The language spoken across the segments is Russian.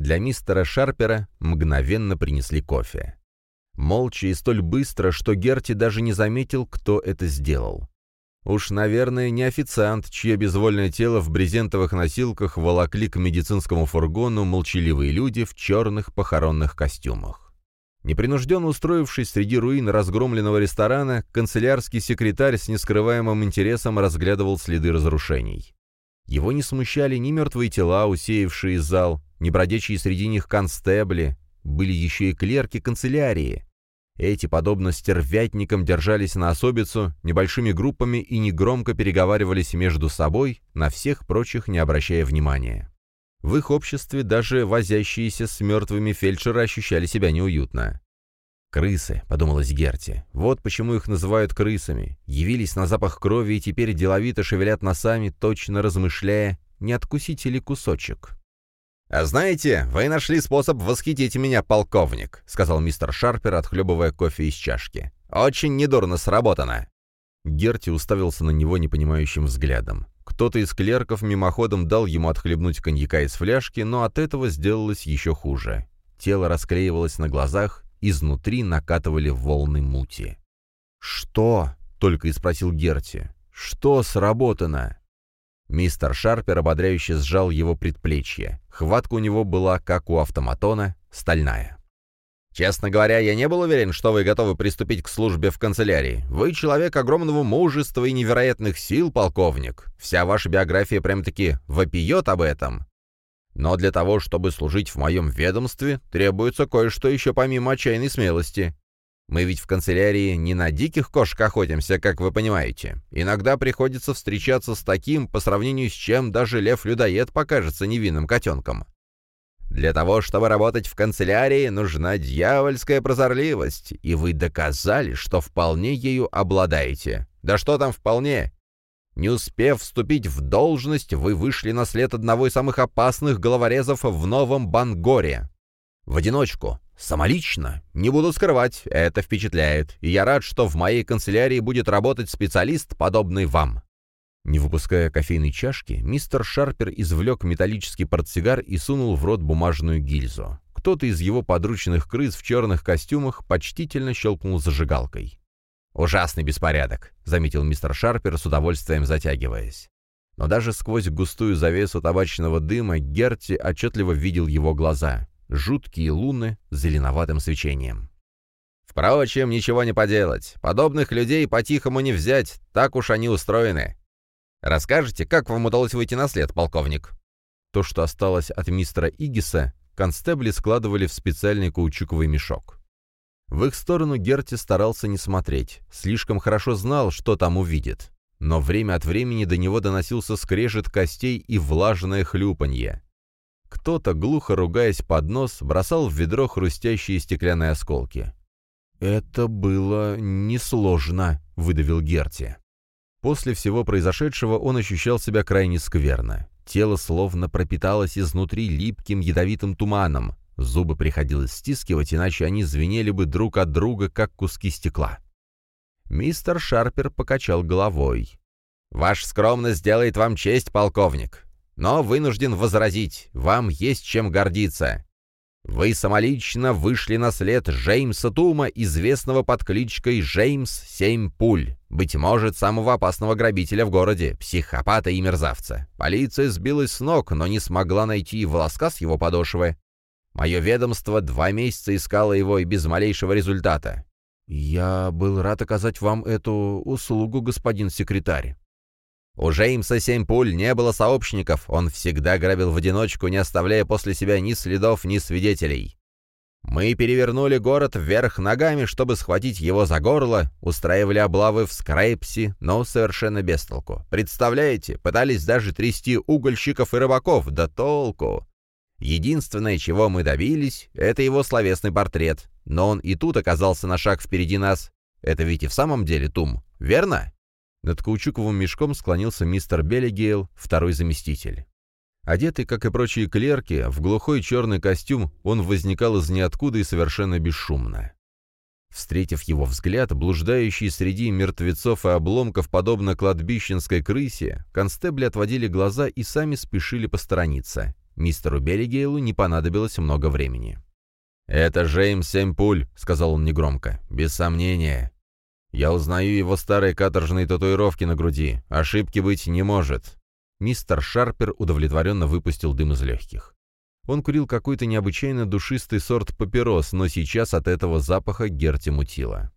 Для мистера Шарпера мгновенно принесли кофе. Молча и столь быстро, что Герти даже не заметил, кто это сделал. Уж, наверное, не официант, чье безвольное тело в брезентовых носилках волокли к медицинскому фургону молчаливые люди в черных похоронных костюмах. Непринужденно устроившись среди руин разгромленного ресторана, канцелярский секретарь с нескрываемым интересом разглядывал следы разрушений. Его не смущали ни мертвые тела, усеявшие зал, ни бродячие среди них констебли, были еще и клерки канцелярии, эти, подобно стервятникам, держались на особицу небольшими группами и негромко переговаривались между собой, на всех прочих не обращая внимания. В их обществе даже возящиеся с мертвыми фельдшеры ощущали себя неуютно. «Крысы», — подумалось Герти, — «вот почему их называют крысами. Явились на запах крови и теперь деловито шевелят носами, точно размышляя, не откусить ли кусочек». «А знаете, вы нашли способ восхитить меня, полковник», — сказал мистер Шарпер, отхлебывая кофе из чашки. «Очень недурно сработано». Герти уставился на него непонимающим взглядом. Кто-то из клерков мимоходом дал ему отхлебнуть коньяка из фляжки, но от этого сделалось еще хуже. Тело расклеивалось на глазах, изнутри накатывали волны мути. «Что?» — только и спросил Герти. «Что сработано?» Мистер Шарпер ободряюще сжал его предплечье. Хватка у него была, как у автоматона, стальная. «Честно говоря, я не был уверен, что вы готовы приступить к службе в канцелярии. Вы человек огромного мужества и невероятных сил, полковник. Вся ваша биография прям-таки вопиет об этом. Но для того, чтобы служить в моем ведомстве, требуется кое-что еще помимо отчаянной смелости. Мы ведь в канцелярии не на диких кошек охотимся, как вы понимаете. Иногда приходится встречаться с таким, по сравнению с чем даже лев-людоед покажется невинным котенком. Для того, чтобы работать в канцелярии, нужна дьявольская прозорливость, и вы доказали, что вполне ею обладаете. Да что там вполне? Не успев вступить в должность, вы вышли на след одного из самых опасных головорезов в Новом Бангоре. В одиночку, Самолично, не буду скрывать, это впечатляет, и я рад, что в моей канцелярии будет работать специалист, подобный вам». Не выпуская кофейной чашки, мистер Шарпер извлек металлический портсигар и сунул в рот бумажную гильзу. Кто-то из его подручных крыс в черных костюмах почтительно щелкнул зажигалкой. «Ужасный беспорядок», — заметил мистер Шарпер с удовольствием затягиваясь. Но даже сквозь густую завесу табачного дыма Герти отчетливо видел его глаза жуткие луны с зеленоватым свечением. «Впрочем, ничего не поделать. Подобных людей по-тихому не взять, так уж они устроены. Расскажите, как вам удалось выйти на след, полковник?» То, что осталось от мистера Игиса, констебли складывали в специальный каучуковый мешок. В их сторону Герти старался не смотреть, слишком хорошо знал, что там увидит. Но время от времени до него доносился скрежет костей и влажное хлюпанье. Кто-то, глухо ругаясь под нос, бросал в ведро хрустящие стеклянные осколки. «Это было несложно», — выдавил Герти. После всего произошедшего он ощущал себя крайне скверно. Тело словно пропиталось изнутри липким ядовитым туманом. Зубы приходилось стискивать, иначе они звенели бы друг от друга, как куски стекла. Мистер Шарпер покачал головой. «Ваша скромность делает вам честь, полковник но вынужден возразить, вам есть чем гордиться. Вы самолично вышли на след Джеймса Тума, известного под кличкой Джеймс Семь Пуль, быть может, самого опасного грабителя в городе, психопата и мерзавца. Полиция сбилась с ног, но не смогла найти волоска с его подошвы. Мое ведомство два месяца искало его и без малейшего результата. «Я был рад оказать вам эту услугу, господин секретарь». У Джеймса семь пуль не было сообщников, он всегда грабил в одиночку, не оставляя после себя ни следов, ни свидетелей. Мы перевернули город вверх ногами, чтобы схватить его за горло, устраивали облавы в Скрайпсе, но совершенно без толку. Представляете, пытались даже трясти угольщиков и рыбаков, да толку. Единственное, чего мы добились, это его словесный портрет. Но он и тут оказался на шаг впереди нас. Это ведь и в самом деле Тум, верно? Над каучуковым мешком склонился мистер Беллигейл, второй заместитель. Одетый, как и прочие клерки, в глухой черный костюм, он возникал из ниоткуда и совершенно бесшумно. Встретив его взгляд, блуждающий среди мертвецов и обломков, подобно кладбищенской крысе, констебли отводили глаза и сами спешили посторониться. Мистеру Беллигейлу не понадобилось много времени. «Это Джеймс Семпуль», — сказал он негромко. «Без сомнения. Я узнаю его старые каторжные татуировки на груди. Ошибки быть не может». Мистер Шарпер удовлетворенно выпустил дым из легких. Он курил какой-то необычайно душистый сорт папирос, но сейчас от этого запаха Герти мутило.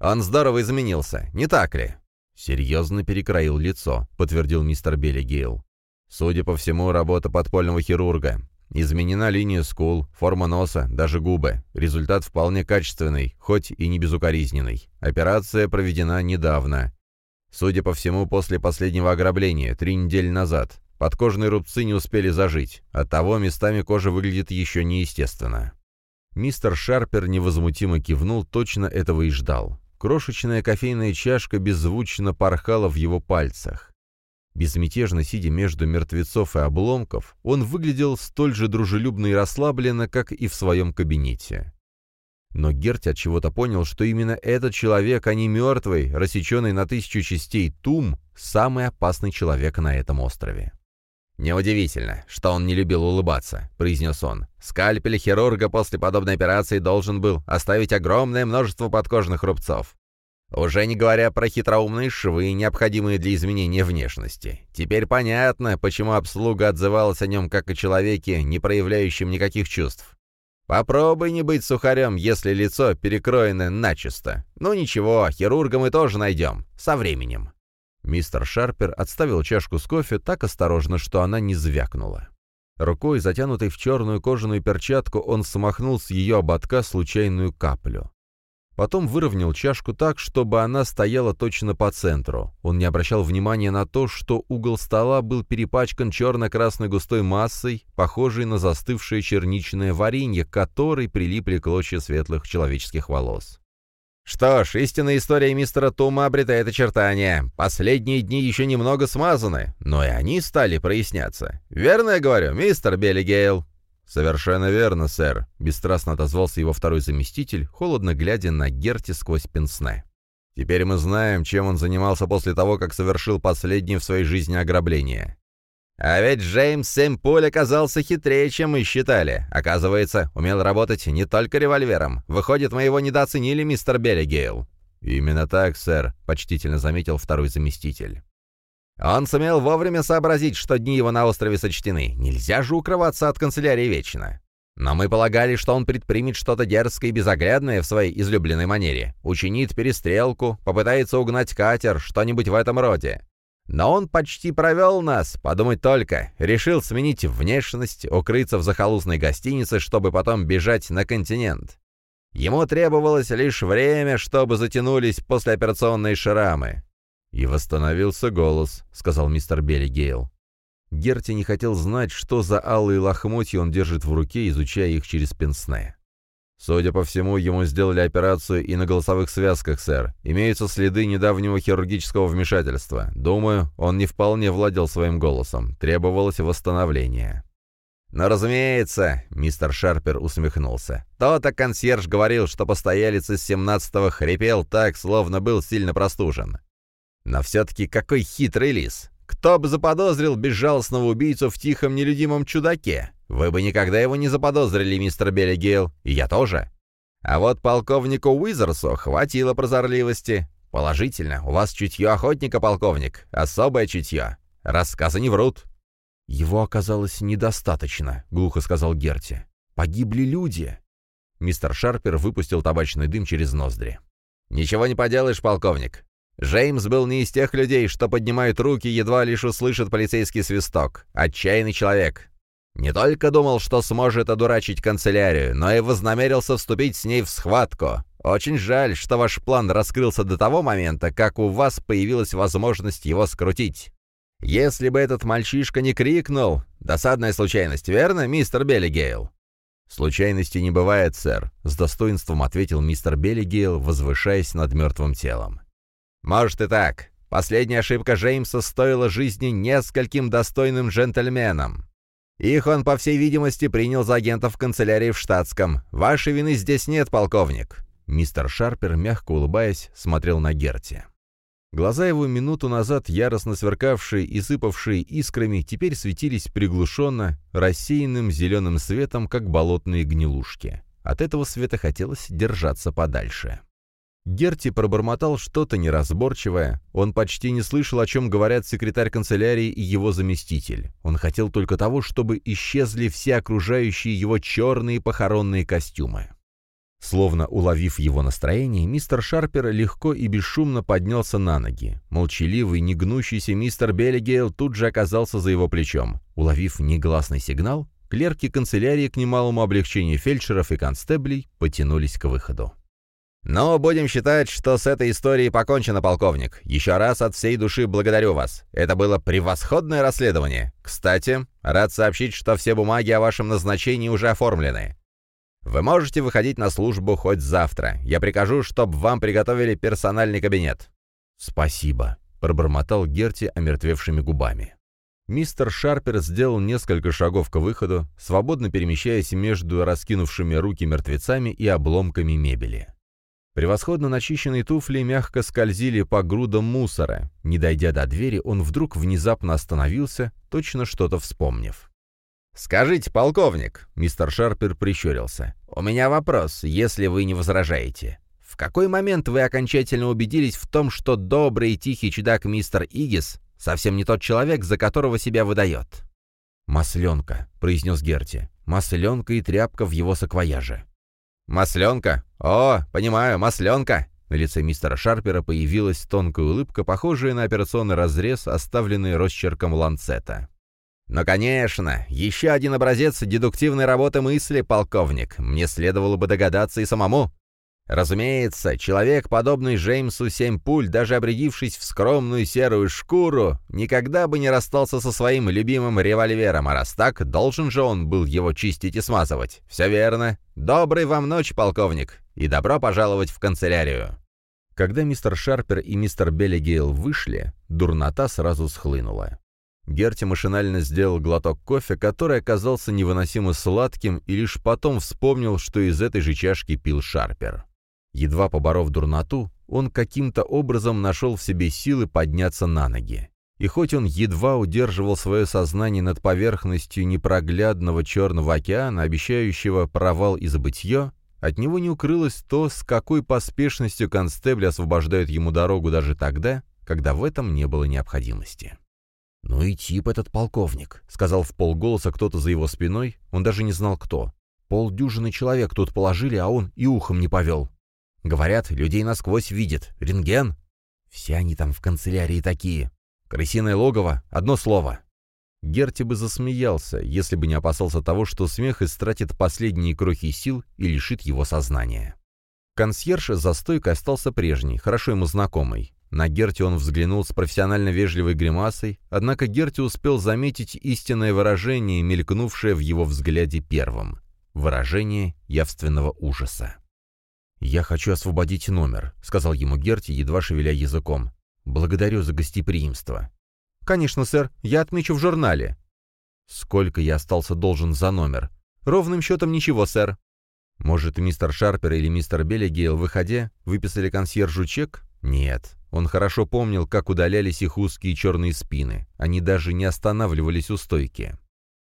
«Он здорово изменился, не так ли?» «Серьезно перекроил лицо», — подтвердил мистер Беллигейл. «Судя по всему, работа подпольного хирурга. Изменена линия скул, форма носа, даже губы. Результат вполне качественный, хоть и не безукоризненный. Операция проведена недавно. Судя по всему, после последнего ограбления, три недели назад. Подкожные рубцы не успели зажить. Оттого местами кожа выглядит еще неестественно. Мистер Шарпер невозмутимо кивнул, точно этого и ждал. Крошечная кофейная чашка беззвучно порхала в его пальцах. Безмятежно сидя между мертвецов и обломков, он выглядел столь же дружелюбно и расслабленно, как и в своем кабинете. Но Герт от чего-то понял, что именно этот человек, а не мертвый, рассеченный на тысячу частей Тум, самый опасный человек на этом острове. «Неудивительно, что он не любил улыбаться», — произнес он. «Скальпель хирурга после подобной операции должен был оставить огромное множество подкожных рубцов. Уже не говоря про хитроумные швы, необходимые для изменения внешности. Теперь понятно, почему обслуга отзывалась о нем как о человеке, не проявляющем никаких чувств. Попробуй не быть сухарем, если лицо перекроено начисто. Ну ничего, хирурга мы тоже найдем. Со временем. Мистер Шарпер отставил чашку с кофе так осторожно, что она не звякнула. Рукой, затянутой в черную кожаную перчатку, он смахнул с ее ободка случайную каплю. Потом выровнял чашку так, чтобы она стояла точно по центру. Он не обращал внимания на то, что угол стола был перепачкан черно-красной густой массой, похожей на застывшее черничное варенье, к которой прилипли клочья светлых человеческих волос. Что ж, истинная история мистера Тума обретает очертания. Последние дни еще немного смазаны, но и они стали проясняться. Верно я говорю, мистер Беллигейл? «Совершенно верно, сэр», — бесстрастно отозвался его второй заместитель, холодно глядя на Герти сквозь пенсне. «Теперь мы знаем, чем он занимался после того, как совершил последнее в своей жизни ограбление». «А ведь Джеймс Сэмпуль оказался хитрее, чем мы считали. Оказывается, умел работать не только револьвером. Выходит, мы его недооценили, мистер Беллигейл». «Именно так, сэр», — почтительно заметил второй заместитель. Он сумел вовремя сообразить, что дни его на острове сочтены. Нельзя же укрываться от канцелярии вечно. Но мы полагали, что он предпримет что-то дерзкое и безоглядное в своей излюбленной манере. Учинит перестрелку, попытается угнать катер, что-нибудь в этом роде. Но он почти провел нас, подумать только. Решил сменить внешность, укрыться в захолустной гостинице, чтобы потом бежать на континент. Ему требовалось лишь время, чтобы затянулись послеоперационные шрамы. «И восстановился голос», — сказал мистер Беллигейл. Герти не хотел знать, что за алые лохмотья он держит в руке, изучая их через пенсне. «Судя по всему, ему сделали операцию и на голосовых связках, сэр. Имеются следы недавнего хирургического вмешательства. Думаю, он не вполне владел своим голосом. Требовалось восстановление». «Но разумеется», — мистер Шарпер усмехнулся. «То-то консьерж говорил, что постоялец из семнадцатого хрипел так, словно был сильно простужен. Но все-таки какой хитрый лис! Кто бы заподозрил безжалостного убийцу в тихом нелюдимом чудаке? Вы бы никогда его не заподозрили, мистер Беллигейл, и я тоже. А вот полковнику Уизерсу хватило прозорливости. Положительно, у вас чутье охотника, полковник, особое чутье. Рассказы не врут. «Его оказалось недостаточно», — глухо сказал Герти. «Погибли люди». Мистер Шарпер выпустил табачный дым через ноздри. «Ничего не поделаешь, полковник. Джеймс был не из тех людей, что поднимают руки, едва лишь услышат полицейский свисток. Отчаянный человек. Не только думал, что сможет одурачить канцелярию, но и вознамерился вступить с ней в схватку. Очень жаль, что ваш план раскрылся до того момента, как у вас появилась возможность его скрутить. Если бы этот мальчишка не крикнул... Досадная случайность, верно, мистер Беллигейл?» «Случайности не бывает, сэр», — с достоинством ответил мистер Беллигейл, возвышаясь над мертвым телом. Может и так. Последняя ошибка Джеймса стоила жизни нескольким достойным джентльменам. Их он, по всей видимости, принял за агентов канцелярии в штатском. Вашей вины здесь нет, полковник». Мистер Шарпер, мягко улыбаясь, смотрел на Герти. Глаза его минуту назад, яростно сверкавшие и сыпавшие искрами, теперь светились приглушенно, рассеянным зеленым светом, как болотные гнилушки. От этого света хотелось держаться подальше. Герти пробормотал что-то неразборчивое. Он почти не слышал, о чем говорят секретарь канцелярии и его заместитель. Он хотел только того, чтобы исчезли все окружающие его черные похоронные костюмы. Словно уловив его настроение, мистер Шарпер легко и бесшумно поднялся на ноги. Молчаливый, негнущийся мистер Беллигейл тут же оказался за его плечом. Уловив негласный сигнал, клерки канцелярии к немалому облегчению фельдшеров и констеблей потянулись к выходу. «Но будем считать, что с этой историей покончено, полковник. Еще раз от всей души благодарю вас. Это было превосходное расследование. Кстати, рад сообщить, что все бумаги о вашем назначении уже оформлены. Вы можете выходить на службу хоть завтра. Я прикажу, чтобы вам приготовили персональный кабинет». «Спасибо», — пробормотал Герти омертвевшими губами. Мистер Шарпер сделал несколько шагов к выходу, свободно перемещаясь между раскинувшими руки мертвецами и обломками мебели. Превосходно начищенные туфли мягко скользили по грудам мусора. Не дойдя до двери, он вдруг внезапно остановился, точно что-то вспомнив. «Скажите, полковник», — мистер Шарпер прищурился, — «у меня вопрос, если вы не возражаете. В какой момент вы окончательно убедились в том, что добрый и тихий чудак мистер Игис совсем не тот человек, за которого себя выдает?» «Масленка», — произнес Герти. «Масленка и тряпка в его саквояже». «Масленка? О, понимаю, масленка!» На лице мистера Шарпера появилась тонкая улыбка, похожая на операционный разрез, оставленный росчерком ланцета. Но, конечно, еще один образец дедуктивной работы мысли, полковник. Мне следовало бы догадаться и самому. Разумеется, человек, подобный Джеймсу Семь-Пуль, даже обрядившись в скромную серую шкуру, никогда бы не расстался со своим любимым револьвером, а раз так, должен же он был его чистить и смазывать. Все верно. Доброй вам ночи, полковник, и добро пожаловать в канцелярию. Когда мистер Шарпер и мистер Беллигейл вышли, дурнота сразу схлынула. Герти машинально сделал глоток кофе, который оказался невыносимо сладким, и лишь потом вспомнил, что из этой же чашки пил Шарпер. Едва поборов дурноту, он каким-то образом нашел в себе силы подняться на ноги. И хоть он едва удерживал свое сознание над поверхностью непроглядного черного океана, обещающего провал и забытье, от него не укрылось то, с какой поспешностью констебли освобождают ему дорогу даже тогда, когда в этом не было необходимости. «Ну и тип этот полковник», — сказал в полголоса кто-то за его спиной, он даже не знал кто. «Полдюжины человек тут положили, а он и ухом не повел». «Говорят, людей насквозь видит. Рентген?» «Все они там в канцелярии такие. Крысиное логово — одно слово». Герти бы засмеялся, если бы не опасался того, что смех истратит последние крохи сил и лишит его сознания. Консьерж за стойкой остался прежний, хорошо ему знакомый. На Герти он взглянул с профессионально вежливой гримасой, однако Герти успел заметить истинное выражение, мелькнувшее в его взгляде первым. Выражение явственного ужаса. «Я хочу освободить номер», — сказал ему Герти, едва шевеля языком. «Благодарю за гостеприимство». «Конечно, сэр, я отмечу в журнале». «Сколько я остался должен за номер?» «Ровным счетом ничего, сэр». «Может, мистер Шарпер или мистер Беллигейл, выходя, выписали консьержу чек?» «Нет, он хорошо помнил, как удалялись их узкие черные спины. Они даже не останавливались у стойки.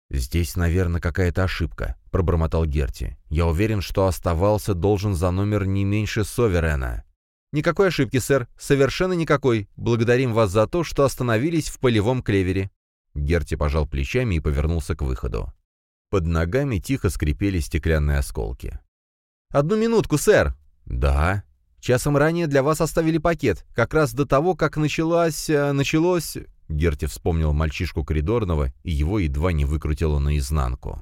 «Здесь, наверное, какая-то ошибка», — пробормотал Герти. «Я уверен, что оставался должен за номер не меньше Соверена». «Никакой ошибки, сэр. Совершенно никакой. Благодарим вас за то, что остановились в полевом клевере». Герти пожал плечами и повернулся к выходу. Под ногами тихо скрипели стеклянные осколки. «Одну минутку, сэр!» «Да», Часом ранее для вас оставили пакет, как раз до того, как началась... Э, началось...» Герти вспомнил мальчишку коридорного, и его едва не выкрутило наизнанку.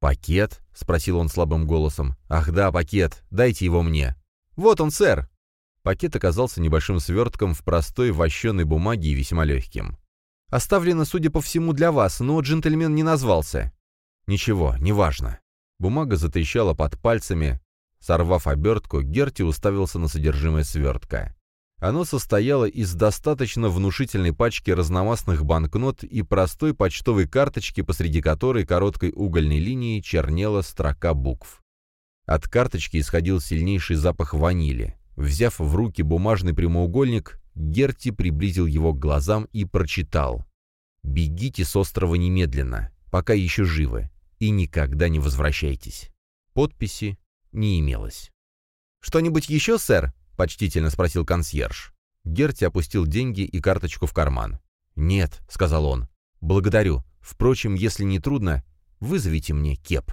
«Пакет?» — спросил он слабым голосом. «Ах да, пакет. Дайте его мне». «Вот он, сэр!» Пакет оказался небольшим свертком в простой вощеной бумаге и весьма легким. «Оставлено, судя по всему, для вас, но джентльмен не назвался». «Ничего, неважно». Бумага затрещала под пальцами, Сорвав обертку, Герти уставился на содержимое свертка. Оно состояло из достаточно внушительной пачки разномастных банкнот и простой почтовой карточки, посреди которой короткой угольной линией чернела строка букв. От карточки исходил сильнейший запах ванили. Взяв в руки бумажный прямоугольник, Герти приблизил его к глазам и прочитал. «Бегите с острова немедленно, пока еще живы, и никогда не возвращайтесь». Подписи не имелось. «Что-нибудь еще, сэр?» — почтительно спросил консьерж. Герти опустил деньги и карточку в карман. «Нет», — сказал он. «Благодарю. Впрочем, если не трудно, вызовите мне кеп».